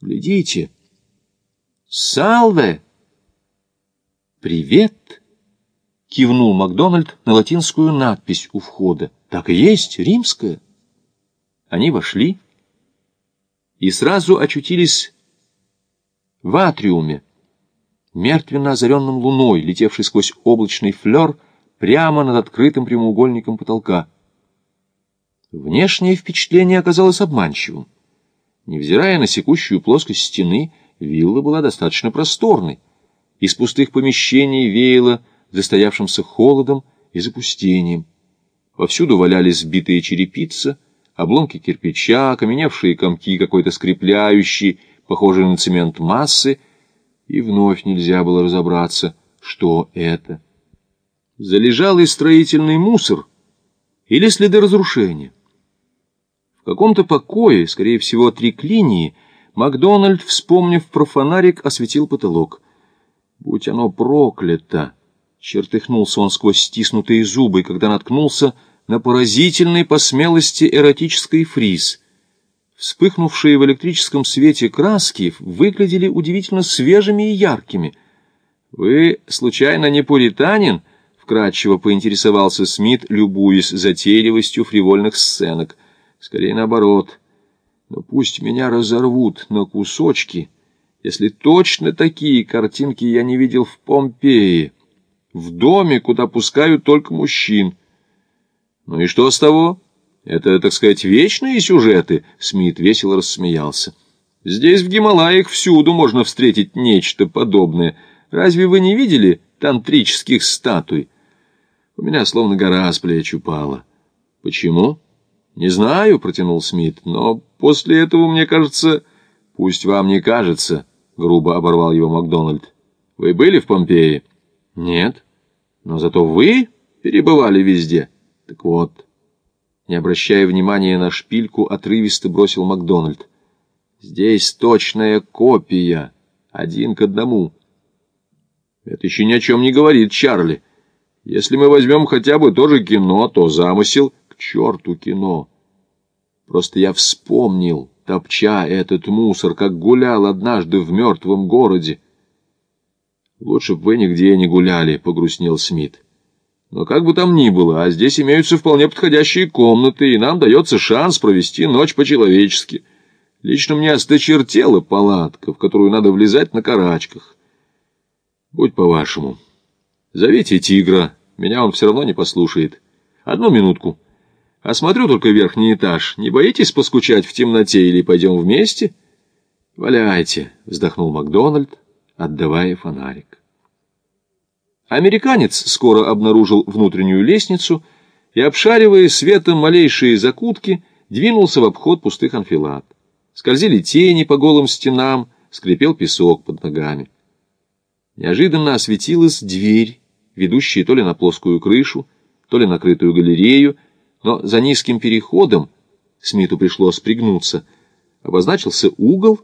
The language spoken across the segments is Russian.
Глядите. «Салве!» «Привет!» — кивнул Макдональд на латинскую надпись у входа. «Так и есть, римская». Они вошли и сразу очутились в атриуме, мертвенно озаренном луной, летевшей сквозь облачный флер прямо над открытым прямоугольником потолка. Внешнее впечатление оказалось обманчивым. Невзирая на секущую плоскость стены, вилла была достаточно просторной. Из пустых помещений веяло застоявшимся холодом и запустением. Повсюду валялись сбитые черепица, обломки кирпича, окаменевшие комки какой-то скрепляющей, похожие на цемент массы, и вновь нельзя было разобраться, что это. Залежалый строительный мусор или следы разрушения. Каком-то покое, скорее всего, триклинии, Макдональд, вспомнив про фонарик, осветил потолок. «Будь оно проклято!» Чертыхнулся он сквозь стиснутые зубы, когда наткнулся на поразительный по смелости эротический фриз — Вспыхнувшие в электрическом свете краски выглядели удивительно свежими и яркими. «Вы, случайно, не пуританин?» — вкратчиво поинтересовался Смит, любуясь затейливостью фривольных сценок. «Скорее наоборот. Но пусть меня разорвут на кусочки, если точно такие картинки я не видел в Помпеи, в доме, куда пускают только мужчин. Ну и что с того?» Это, так сказать, вечные сюжеты, Смит весело рассмеялся. Здесь, в Гималаях, всюду можно встретить нечто подобное. Разве вы не видели тантрических статуй? У меня словно гора с плеч упала. Почему? Не знаю, протянул Смит, но после этого, мне кажется... Пусть вам не кажется, грубо оборвал его Макдональд. Вы были в Помпеи? Нет. Но зато вы перебывали везде. Так вот... Не обращая внимания на шпильку, отрывисто бросил Макдональд. «Здесь точная копия, один к одному». «Это еще ни о чем не говорит, Чарли. Если мы возьмем хотя бы то же кино, то замысел черту кино. Просто я вспомнил, топча этот мусор, как гулял однажды в мертвом городе». «Лучше бы вы нигде не гуляли», — погрустнел Смит. Но как бы там ни было, а здесь имеются вполне подходящие комнаты, и нам дается шанс провести ночь по-человечески. Лично мне осточертела палатка, в которую надо влезать на карачках. Будь по-вашему. Зовите тигра, меня он все равно не послушает. Одну минутку. Осмотрю только верхний этаж. Не боитесь поскучать в темноте или пойдем вместе? Валяйте, вздохнул Макдональд, отдавая фонарик. Американец скоро обнаружил внутреннюю лестницу и, обшаривая светом малейшие закутки, двинулся в обход пустых анфилад. Скользили тени по голым стенам, скрипел песок под ногами. Неожиданно осветилась дверь, ведущая то ли на плоскую крышу, то ли на крытую галерею, но за низким переходом, Смиту пришлось пригнуться, обозначился угол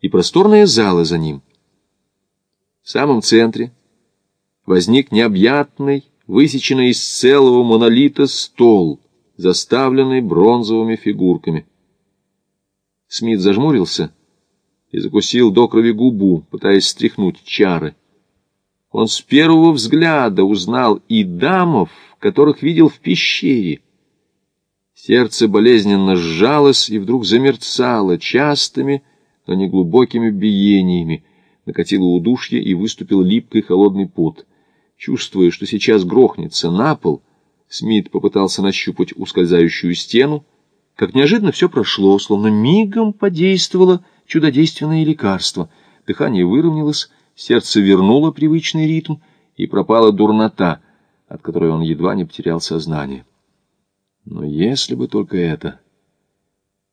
и просторная зала за ним. В самом центре возник необъятный, высеченный из целого монолита стол, заставленный бронзовыми фигурками. Смит зажмурился и закусил до крови губу, пытаясь стряхнуть чары. Он с первого взгляда узнал и дамов, которых видел в пещере. Сердце болезненно сжалось и вдруг замерцало частыми, но неглубокими биениями, накатило удушье и выступил липкий холодный пот — Чувствуя, что сейчас грохнется на пол, Смит попытался нащупать ускользающую стену. Как неожиданно все прошло, словно мигом подействовало чудодейственное лекарство. Дыхание выровнялось, сердце вернуло привычный ритм, и пропала дурнота, от которой он едва не потерял сознание. Но если бы только это...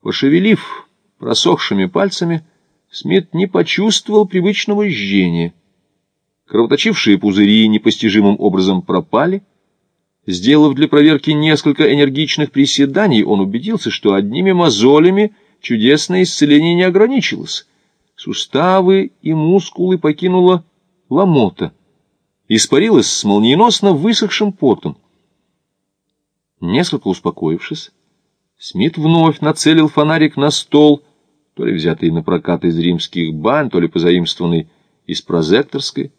Пошевелив просохшими пальцами, Смит не почувствовал привычного жжения — Кровоточившие пузыри непостижимым образом пропали. Сделав для проверки несколько энергичных приседаний, он убедился, что одними мозолями чудесное исцеление не ограничилось. Суставы и мускулы покинула ломота. Испарилась с молниеносно высохшим потом. Несколько успокоившись, Смит вновь нацелил фонарик на стол, то ли взятый на прокат из римских бань, то ли позаимствованный из прозекторской.